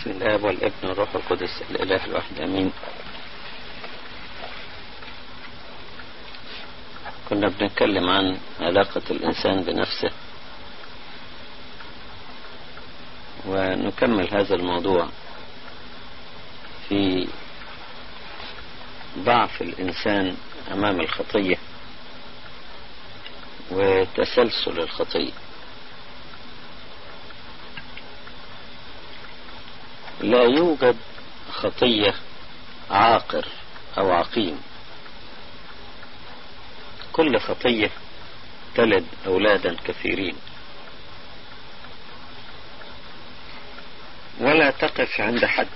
بسم الآب والابن والروح القدس الإله الواحد أمين. كنا بنتكلم عن علاقة الإنسان بنفسه ونكمل هذا الموضوع في ضعف الإنسان أمام الخطية وتسلسل الخطية. لا يوجد خطية عاقر أو عقيم. كل خطية تلد أولادا كثيرين. ولا تقف عند حد.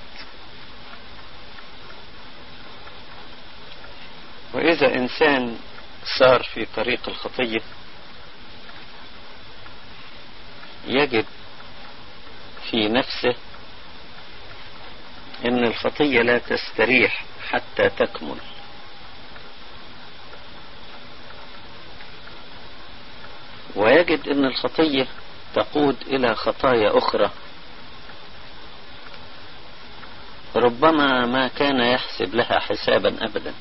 وإذا إنسان صار في طريق الخطية يجد في نفسه إن الخطية لا تستريح حتى تكمل. ويجد إن الخطية تقود إلى خطايا أخرى. ربما ما كان يحسب لها حسابا ابدا.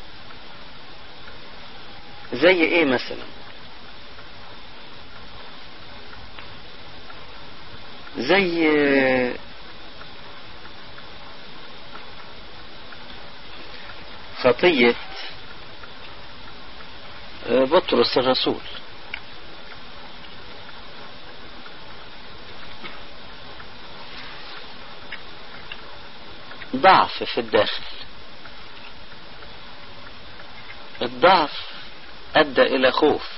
زي إيه مثلا؟ زي خطية بطرس الرسول. ضعف في الداخل. الضعف أدى إلى خوف.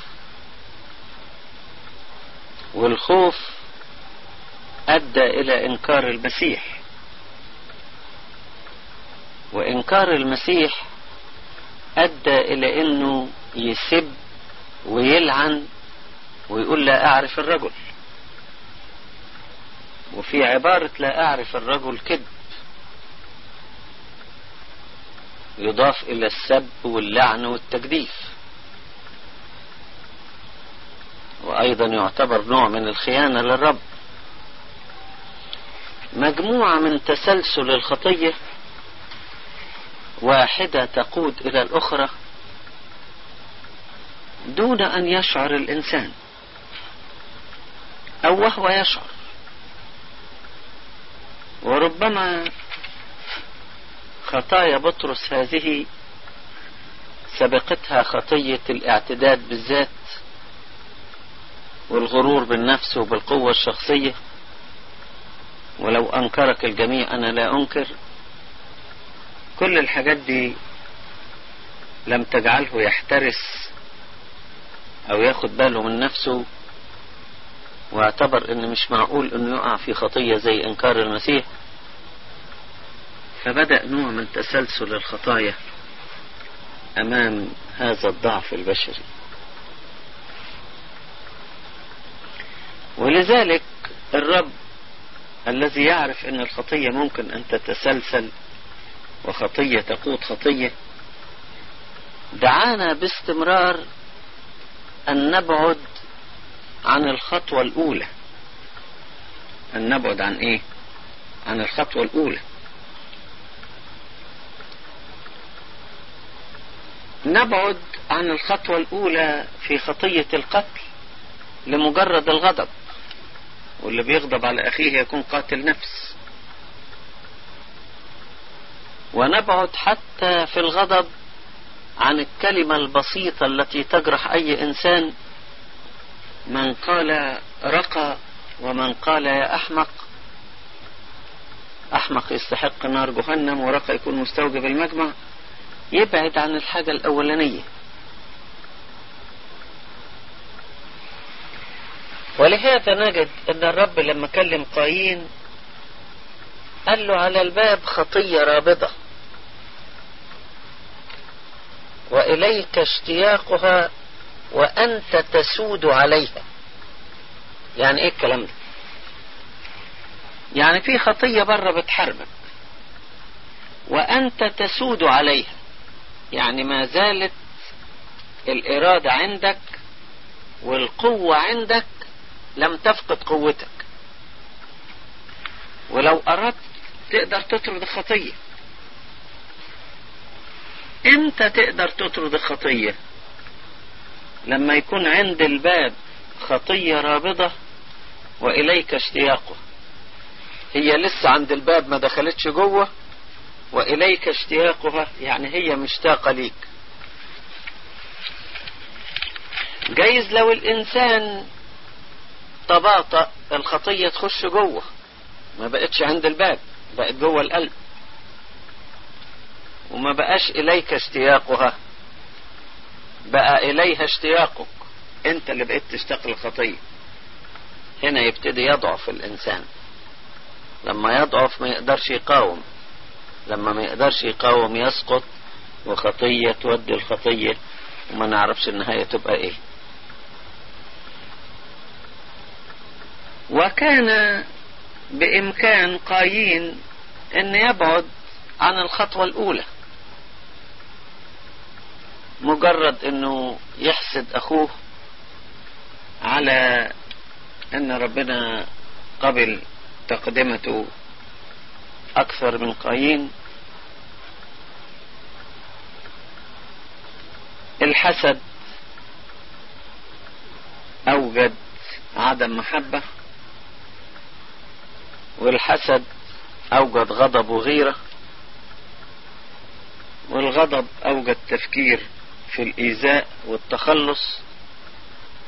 والخوف أدى إلى إنكار المسيح. وإنكار المسيح أدى إلى أنه يسب ويلعن ويقول لا أعرف الرجل. وفي عبارة لا أعرف الرجل كذب. يضاف إلى السب واللعن والتجديف وأيضا يعتبر نوع من الخيانة للرب. مجموعة من تسلسل الخطية واحدة تقود إلى الأخرى دون أن يشعر الإنسان أو وهو يشعر. وربما خطايا بطرس هذه سبقتها خطية الاعتداد بالذات والغرور بالنفس وبالقوة الشخصية. ولو أنكرك الجميع أنا لا أنكر. كل الحاجات دي لم تجعله يحترس أو ياخد باله من نفسه واعتبر إن مش معقول إنه يقع في خطية زي إنكار المسيح. فبدأ نوع من تسلسل الخطايا أمام هذا الضعف البشري. ولذلك الرب الذي يعرف إن الخطية ممكن أن تتسلسل وخطية تقود خطية. دعانا باستمرار أن نبعد عن الخطوة الأولى. أن نبعد عن إيه؟ عن الخطوة الأولى. نبعد عن الخطوة الأولى في خطية القتل لمجرد الغضب واللي بيغضب على أخيه يكون قاتل نفس. ونبعد حتى في الغضب عن الكلمة البسيطة التي تجرح أي إنسان. من قال رقى ومن قال يا أحمق. أحمق يستحق نار جهنم ورقى يكون مستوجب المجمع. يبعد عن الحاجة الأولانية. ولهذا نجد أن الرب لما كلم قايين قال له على الباب خطية رابضة وإليك اشتياقها وأنت تسود عليها. يعني إيه الكلام ده؟ يعني في خطية بره بتحاربك وأنت تسود عليها. يعني ما زالت الإرادة عندك والقوة عندك لم تفقد قوتك. ولو أردت تقدر تطرد الخطية. إمتى تقدر تطرد الخطية؟ لما يكون عند الباب خطية رابضة وإليك اشتياقه. هي لسه عند الباب ما دخلتش جوه وإليك اشتياقها يعني هي مشتاقة ليك. جايز لو الإنسان تباطأ الخطية تخش جوه. ما بقتش عند الباب بقت جوه القلب. وما بقاش إليك اشتياقها. بقى إليها اشتياقك. أنت اللي بقيت تشتاق للخطية. هنا يبتدي يضعف الإنسان. لما يضعف ما يقدرش يقاوم. لما ما يقدرش يقاوم يسقط وخطية تودي الخطية وما نعرفش النهاية تبقى إيه. وكان بإمكان قايين أن يبعد عن الخطوة الأولى. مجرد أنه يحسد أخوه على أن ربنا قبل تقدمته أكثر من قايين. الحسد أوجد عدم محبة والحسد أوجد غضب وغيرة والغضب أوجد تفكير في الإيذاء والتخلص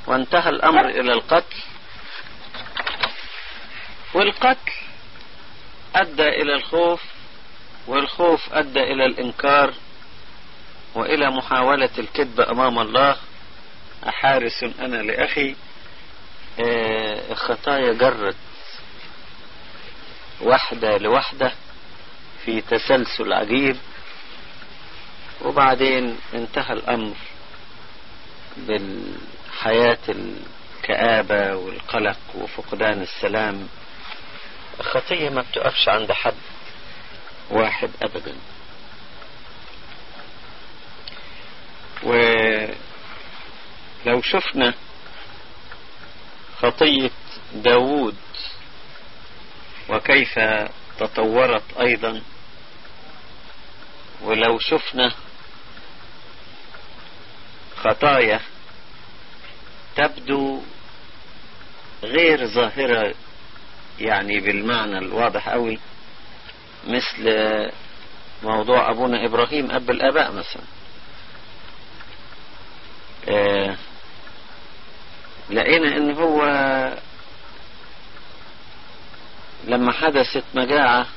وانتهى الأمر إلى القتل. والقتل أدى إلى الخوف والخوف أدى إلى الإنكار وإلى محاولة الكذب أمام الله. أحارس أنا لأخي آه خطايا جرت واحدة لوحدة في تسلسل عجيب. وبعدين انتهى الأمر بالحياة الكآبة والقلق وفقدان السلام. الخطية ما بتقفش عند حد واحد أبدا. ولو شفنا خطية داوود وكيف تطورت أيضا ولو شفنا خطايا تبدو غير ظاهرة يعني بالمعنى الواضح قوي مثل موضوع أبونا إبراهيم أب الآباء مثلا. آه لقينا إن هو لما حدثت مجاعة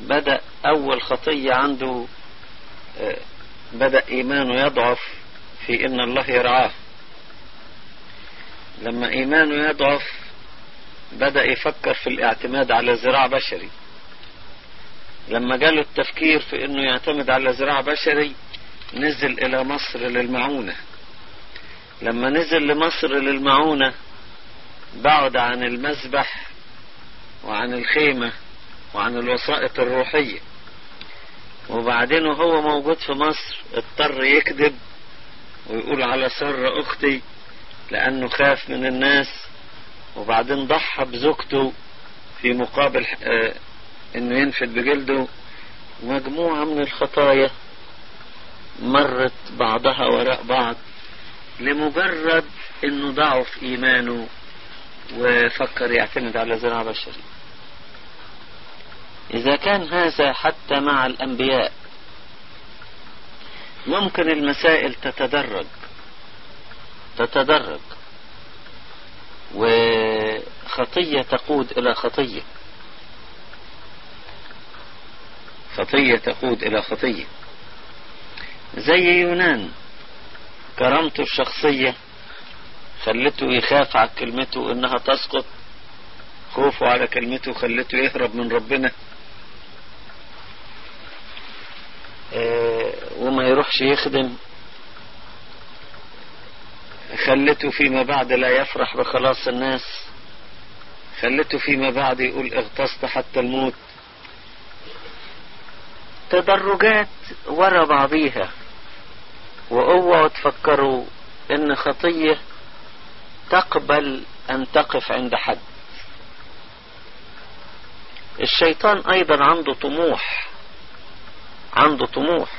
بدأ أول خطية عنده آه بدأ إيمانه يضعف في إن الله يرعاه لما إيمانه يضعف بدأ يفكر في الاعتماد على زراع بشري. لما جاله التفكير في إنه يعتمد على زراع بشري نزل إلى مصر للمعونة. لما نزل لمصر للمعونة بعد عن المذبح وعن الخيمة وعن الوسائط الروحية. وبعدين وهو موجود في مصر اضطر يكذب ويقول على سر أختي لأنه خاف من الناس وبعدين ضحى بزوجته في مقابل آه إنه ينفد بجلده. مجموعة من الخطايا مرت بعضها وراء بعض لمجرد إنه ضعف إيمانه وفكر يعتمد على زراعة بشري إذا كان هذا حتى مع الأنبياء ممكن المسائل تتدرج تتدرج وخطية تقود إلى خطية. خطية تقود إلى خطية. زي يونان كرامته الشخصية خلته يخاف على كلمته إنها تسقط خوفه على كلمته خلته يهرب من ربنا. وما يروحش يخدم. خلته فيما بعد لا يفرح بخلاص الناس. خلته فيما بعد يقول اغتصت حتى الموت. تدرجات ورا بعضيها. واوعوا تفكروا إن خطية تقبل أن تقف عند حد. الشيطان أيضا عنده طموح. عنده طموح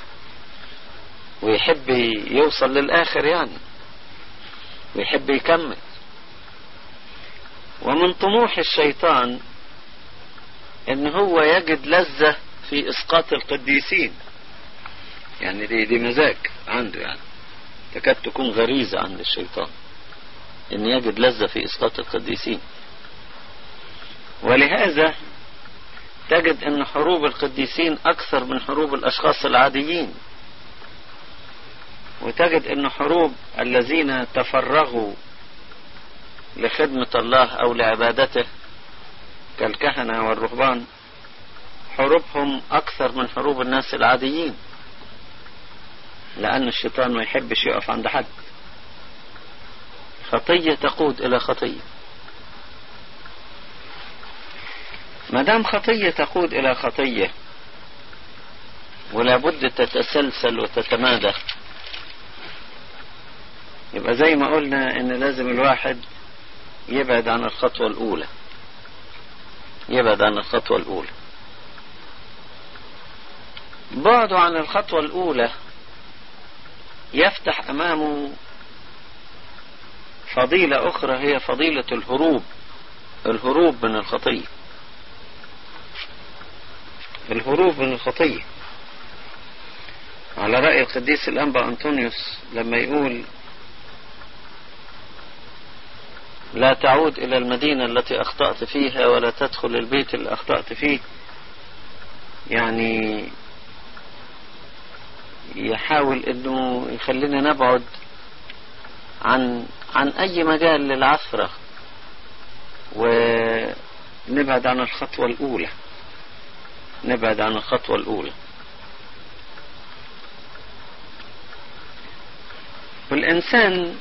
ويحب يوصل للآخر يعني ويحب يكمل. ومن طموح الشيطان إن هو يجد لذة في إسقاط القديسين. يعني دي, دي مزاج عنده يعني. تكاد تكون غريزة عند الشيطان إن يجد لذة في إسقاط القديسين. ولهذا تجد إن حروب القديسين أكثر من حروب الأشخاص العاديين. وتجد إن حروب الذين تفرغوا لخدمة الله أو لعبادته كالكهنة والرهبان حروبهم أكثر من حروب الناس العاديين. لأن الشيطان ما يحبش يقف عند حد. خطية تقود إلى خطية. ما دام خطية تقود إلى خطية ولا بد تتسلسل وتتمادى. يبقى زي ما قلنا إن لازم الواحد يبعد عن الخطوة الأولى. يبعد عن الخطوة الأولى. بعده عن الخطوة الأولى يفتح أمامه فضيلة أخرى هي فضيلة الهروب الهروب من الخطية. الهروب من الخطية. على رأي القديس الأنبا أنطونيوس لما يقول لا تعود إلى المدينة التي أخطأت فيها ولا تدخل البيت اللي أخطأت فيه. يعني يحاول أنه يخلينا نبعد عن عن أي مجال للعثرة ونبعد عن الخطوة الأولى. نبعد عن الخطوة الأولى. والإنسان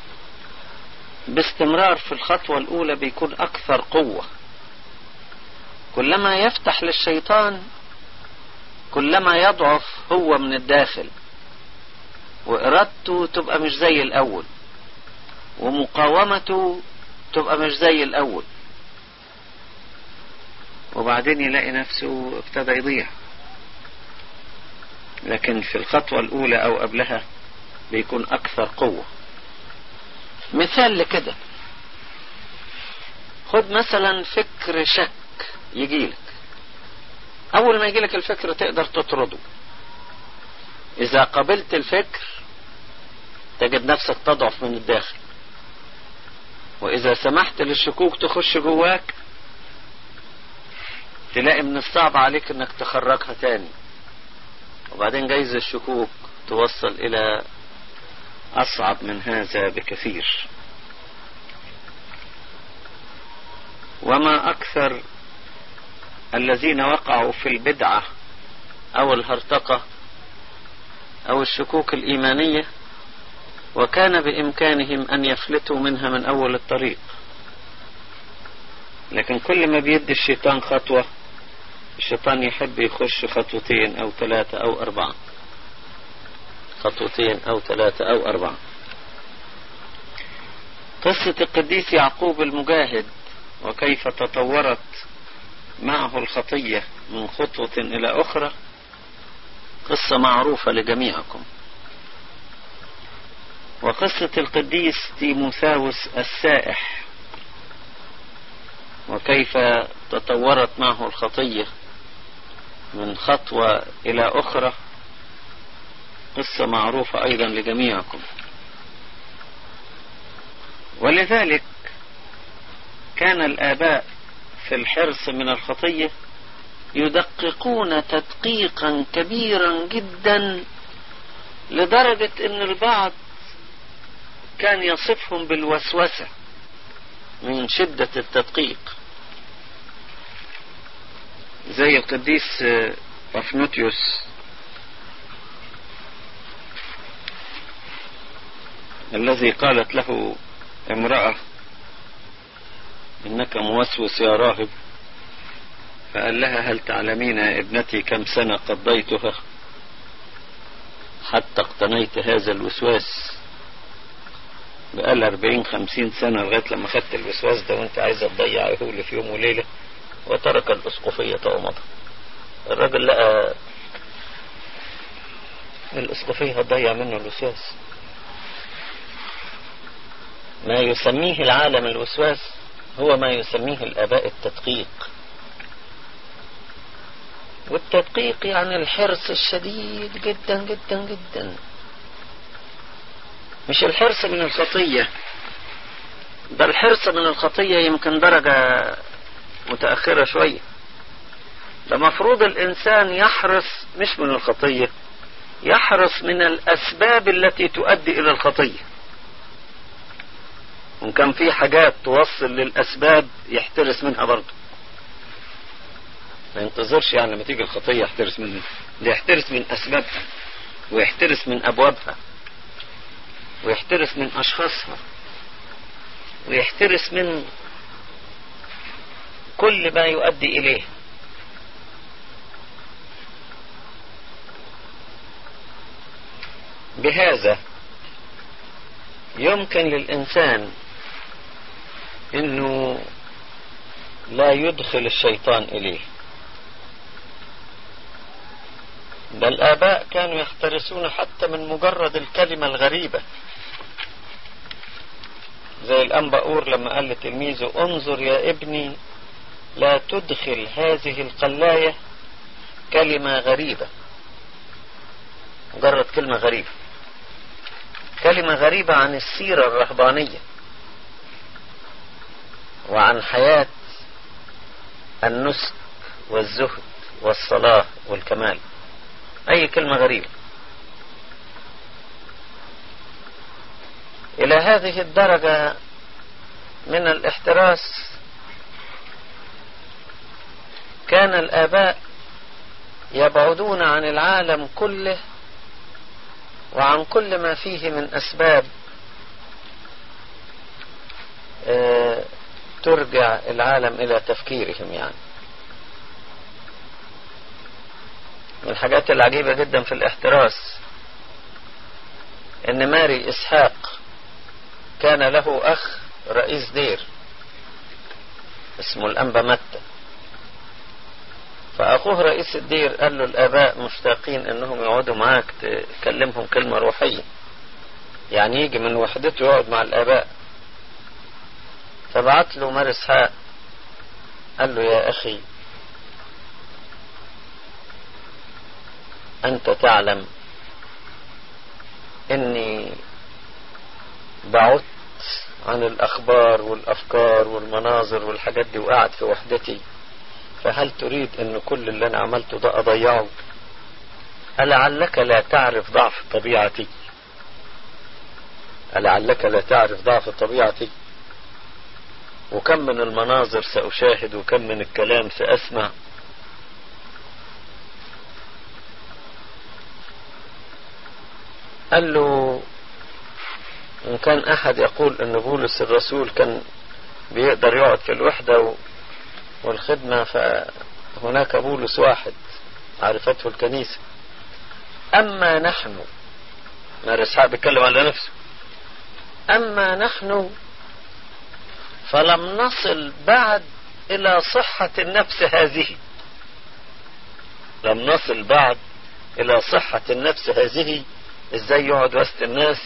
باستمرار في الخطوة الأولى بيكون أكثر قوة. كلما يفتح للشيطان كلما يضعف هو من الداخل وإرادته تبقى مش زي الأول ومقاومته تبقى مش زي الأول. وبعدين يلاقي نفسه ابتدى يضيع. لكن في الخطوة الأولى أو قبلها بيكون أكثر قوة. مثال لكده. خد مثلا فكر شك يجيلك أول ما يجيلك الفكر تقدر تطرده. إذا قبلت الفكر تجد نفسك تضعف من الداخل. وإذا سمحت للشكوك تخش جواك تلاقي من الصعب عليك إنك تخرجها تاني. وبعدين جايز الشكوك توصل إلى أصعب من هذا بكثير. وما أكثر الذين وقعوا في البدعة أو الهرطقة أو الشكوك الإيمانية وكان بإمكانهم أن يفلتوا منها من أول الطريق. لكن كل ما بيدي الشيطان خطوة الشيطان يحب يخش خطوتين أو ثلاثة أو أربعة. خطوتين أو ثلاثة أو أربعة. قصة القديس يعقوب المجاهد وكيف تطورت معه الخطية من خطوة إلى أخرى قصة معروفة لجميعكم. وقصة القديس تيموثاوس السائح وكيف تطورت معه الخطية من خطوة إلى أخرى قصة معروفة أيضا لجميعكم. ولذلك كان الآباء في الحرص من الخطية يدققون تدقيقا كبيرا جدا لدرجة إن البعض كان يصفهم بالوسوسة من شدة التدقيق. زي القديس بافنوتيوس الذي قالت له امرأة إنك موسوس يا راهب. فقال لها هل تعلمين يا ابنتي كم سنة قضيتها؟ حتى اقتنيت هذا الوسواس. بقال أربعين خمسين سنة لغاية لما خدت الوسواس ده وأنت عايزة تضيعه في يوم وليلة. وترك الأسقفية ومضى. الراجل لقى الأسقفية هتضيع منه الوسواس. ما يسميه العالم الوسواس هو ما يسميه الآباء التدقيق. والتدقيق يعني الحرص الشديد جدا جدا جدا. مش الحرص من الخطية ده الحرص من الخطية يمكن درجة متأخرة شوية ده مفروض الإنسان يحرص مش من الخطية يحرص من الأسباب التي تؤدي إلى الخطية. وإن كان في حاجات توصل للأسباب يحترس منها برضه. ما ينتظرش يعني لما تيجي الخطية يحترس منها. ده يحترس من أسبابها ويحترس من أبوابها ويحترس من أشخاصها ويحترس من كل ما يؤدي إليه. بهذا يمكن للإنسان أنه لا يدخل الشيطان إليه. بل الآباء كانوا يحترسون حتى من مجرد الكلمة الغريبة. زي الأنبأور لما قال لتلميذه انظر يا ابني لا تدخل هذه القلاية كلمة غريبة. مجرد كلمة غريبة. كلمة غريبة عن السيرة الرهبانية وعن حياة النسك والزهد والصلاة والكمال. أي كلمة غريبة. إلى هذه الدرجة من الاحتراس كان الآباء يبعدون عن العالم كله وعن كل ما فيه من أسباب آه، ترجع العالم إلى تفكيرهم يعني. من الحاجات العجيبة جدا في الاحتراس إن ماري إسحاق كان له أخ رئيس دير اسمه الأنبا متى فأخوه رئيس الدير قال له الآباء مشتاقين إنهم يقعدوا معاك تكلمهم كلمة روحية. يعني يجي من وحدته يقعد مع الآباء. فبعت له ماري اسحاق قال له يا أخي أنت تعلم أني بعدت عن الأخبار والأفكار والمناظر والحاجات دي وقعد في وحدتي. فهل تريد أن كل اللي أنا عملته ده أضيعه؟ ألعلك لا تعرف ضعف طبيعتي. ألعلك لا تعرف ضعف طبيعتي. وكم من المناظر سأشاهد وكم من الكلام سأسمع. قال له إن كان أحد يقول أن بولس الرسول كان بيقدر يقعد في الوحدة والخدمة فهناك بولس واحد عرفته الكنيسة. أما نحن ماري إسحاق بيتكلم على نفسه. أما نحن فلم نصل بعد إلى صحة النفس هذه. لم نصل بعد إلى صحة النفس هذه إزاي يقعد وسط الناس.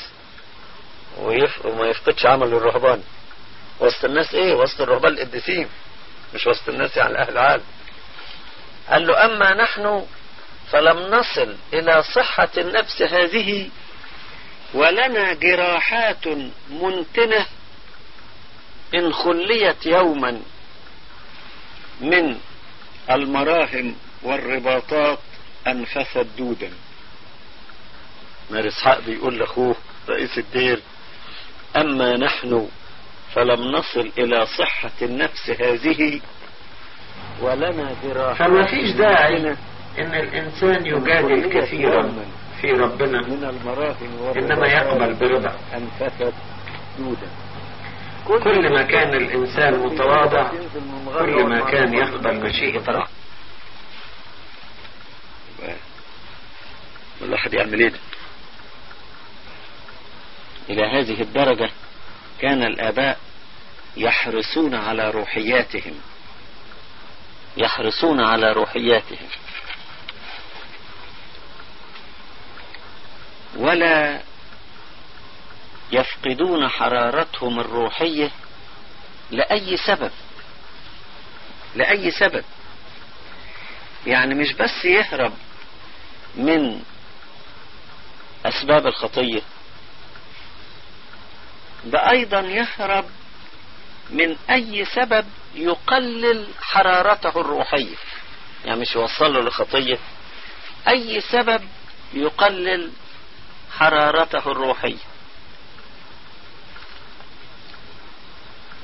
وما يفقدش عمل الرهبان. وسط الناس إيه؟ وسط الرهبان القديسين مش وسط الناس يعني أهل العالم قال له أما نحن فلم نصل إلى صحة النفس هذه ولنا جراحات منتنة إن خليت يوما من المراهم والرباطات انفثت دودا مار اسحاق بيقول لأخوه رئيس الدير أما نحن فلم نصل إلى صحة النفس هذه ولنا جراحات فما فيش داعي إن الإنسان يجادل كثيرا في ربنا. من إنما يقبل برضا. كل ما كان الإنسان متواضع كل ما كان يقبل مشيئة الله الواحد يعمل إيه ده؟ إلى هذه الدرجة كان الآباء يحرصون على روحياتهم. يحرصون على روحياتهم. ولا يفقدون حرارتهم الروحية لأي سبب. لأي سبب. يعني مش بس يهرب من أسباب الخطية ده أيضا يهرب من أي سبب يقلل حرارته الروحية. يعني مش يوصل له لخطية. أي سبب يقلل حرارته الروحية.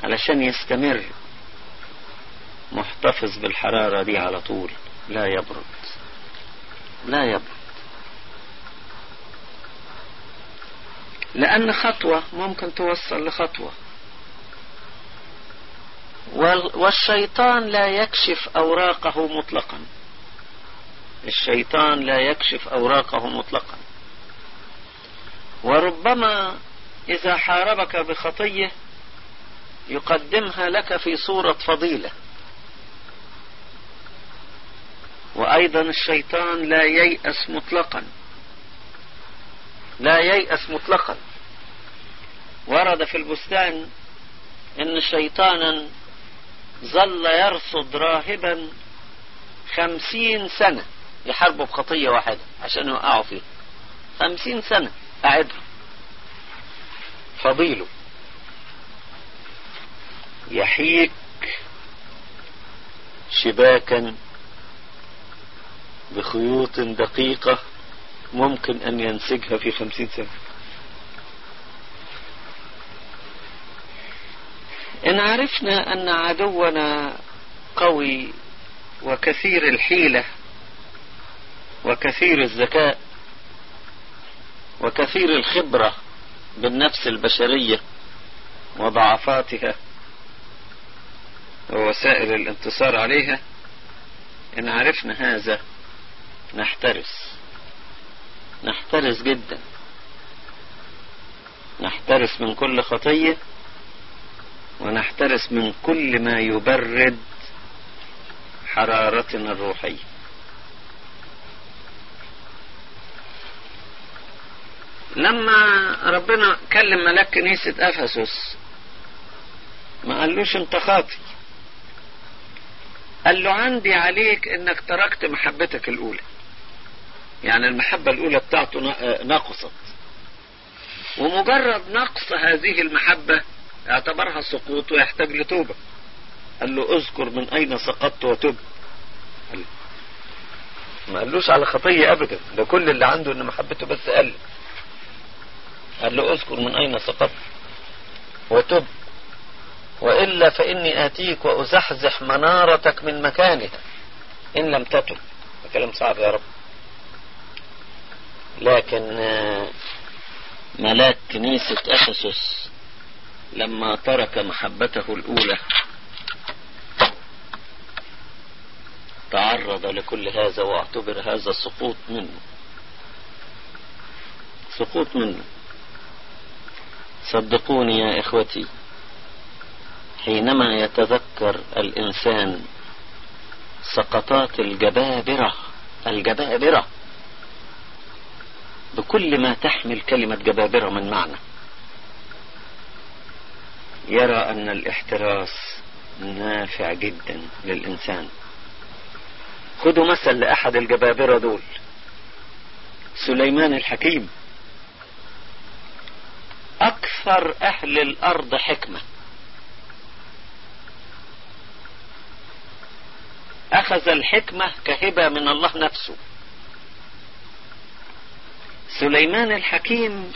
علشان يستمر محتفظ بالحرارة دي على طول. لا يبرد. لا يبرد. لأن خطوة ممكن توصل لخطوة. والشيطان لا يكشف أوراقه مطلقا. الشيطان لا يكشف أوراقه مطلقا. وربما إذا حاربك بخطية يقدمها لك في صورة فضيلة. وأيضا الشيطان لا ييأس مطلقا. لا ييأس مطلقا. ورد في البستان إن شيطانا ظل يرصد راهبا خمسين سنة. يحاربوا بخطية واحدة عشان يوقعوا فيه خمسين سنة قاعدهم فضيله. يحيك شباكا بخيوط دقيقة. ممكن أن ينسجها في خمسين سنة. إن عرفنا أن عدونا قوي وكثير الحيلة وكثير الذكاء وكثير الخبرة بالنفس البشرية وضعفاتها ووسائل الانتصار عليها إن عرفنا هذا نحترس. نحترس جدا. نحترس من كل خطية ونحترس من كل ما يبرد حرارتنا الروحية. لما ربنا كلم ملاك كنيسة أفسس ما قالوش أنت خاطي. قال له عندي عليك إنك تركت محبتك الأولى. يعني المحبة الأولى بتاعته نقصت ومجرد نقص هذه المحبة اعتبرها سقوط ويحتاج لتوبة. قال له اذكر من أين سقطت وتب. قال ما قالوش على خطية ابدا. ده كل اللي عنده إن محبته بس قل. قال له اذكر من أين سقطت وتب. وإلا فإني آتيك وأزحزح منارتك من مكانها. إن لم تتب. كلام صعب يا رب. لكن ملاك كنيسة أفسس لما ترك محبته الأولى تعرض لكل هذا واعتبر هذا سقوط منه. سقوط منه. صدقوني يا إخوتي حينما يتذكر الإنسان سقطات الجبابرة الجبابرة. بكل ما تحمل كلمة جبابرة من معنى. يرى أن الاحتراس نافع جدا للإنسان. خذوا مثل لأحد الجبابرة دول. سليمان الحكيم. أكثر أهل الأرض حكمة. أخذ الحكمة كهبة من الله نفسه. سليمان الحكيم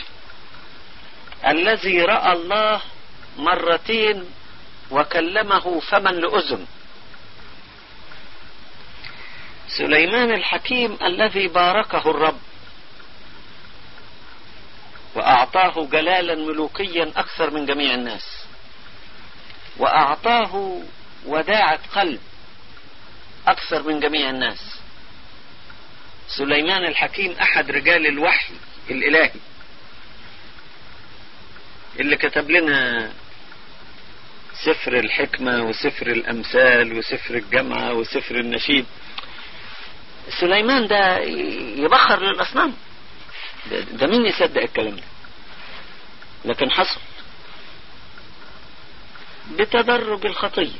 الذي رأى الله مرتين وكلمه فما لأذن. سليمان الحكيم الذي باركه الرب وأعطاه جلالا ملوكيا أكثر من جميع الناس وأعطاه وداعة قلب أكثر من جميع الناس. سليمان الحكيم أحد رجال الوحي الإلهي اللي كتب لنا سفر الحكمة وسفر الأمثال وسفر الجامعة وسفر النشيد. سليمان ده يبخر للأصنام. ده مين يصدق الكلام ده؟ لكن حصل. بتدرج الخطية.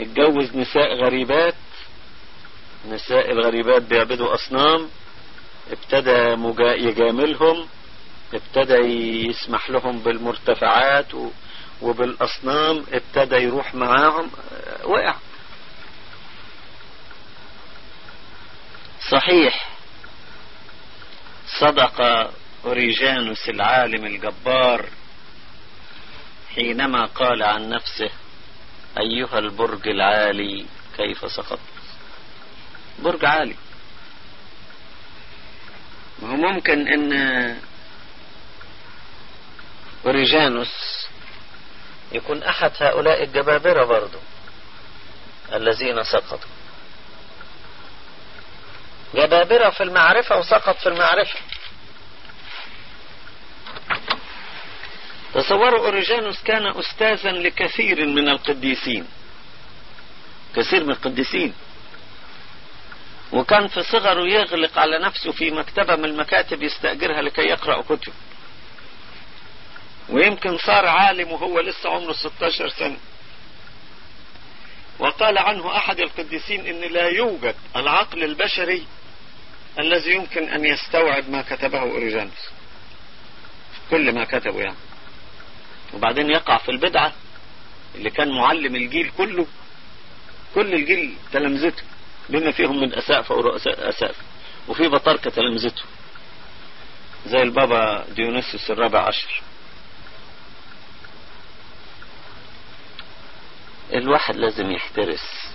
اتجوز نساء غريبات. نساء الغريبات بيعبدوا أصنام ابتدى. يجاملهم ابتدى يسمح لهم بالمرتفعات. وبالأصنام ابتدى يروح معاهم وقع صحيح صدق أوريجانوس العالم الجبار حينما قال عن نفسه أيها البرج العالي كيف سقط برج عالي. ما هو ممكن إن أوريجانوس يكون أحد هؤلاء الجبابرة برضو الذين سقطوا. جبابرة في المعرفة وسقط في المعرفة. تصوروا أوريجانوس كان أستاذا لكثير من القديسين. كثير من القديسين. وكان في صغره يغلق على نفسه في مكتبة من المكاتب يستأجرها لكي يقرأ كتب. ويمكن صار عالم وهو لسه عمره 16 سنة. وقال عنه أحد القديسين إن لا يوجد العقل البشري الذي يمكن أن يستوعب ما كتبه أوريجانوس. كل ما كتبه يعني. وبعدين يقع في البدعة اللي كان معلم الجيل كله. كل الجيل تلامذته. بما فيهم من أسافة ورؤساء أسافة وفي بطاركة تلامذته زي البابا ديونيسوس الرابع عشر. الواحد لازم يحترس.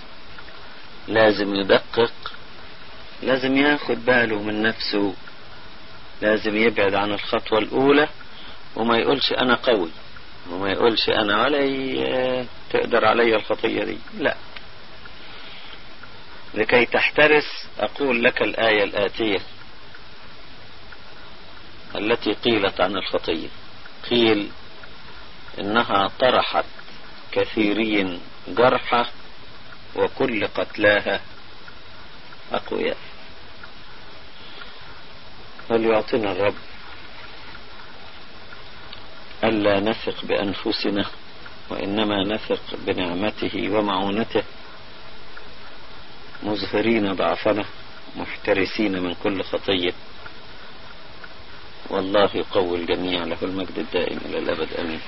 لازم يدقق. لازم ياخد باله من نفسه. لازم يبعد عن الخطوة الأولى. وما يقولش أنا قوي. وما يقولش أنا علي تقدر علي الخطية دي. لا. لكي تحترس أقول لك الآية الآتية التي قيلت عن الخطية قيل إنها طرحت كثيرين جرحى وكل قتلاها أقوياء. فليعطينا الرب ألا نثق بأنفسنا وإنما نثق بنعمته ومعونته؟ مظهرين ضعفنا محترسين من كل خطية. والله يقوي الجميع له المجد الدائم إلى الأبد أمين.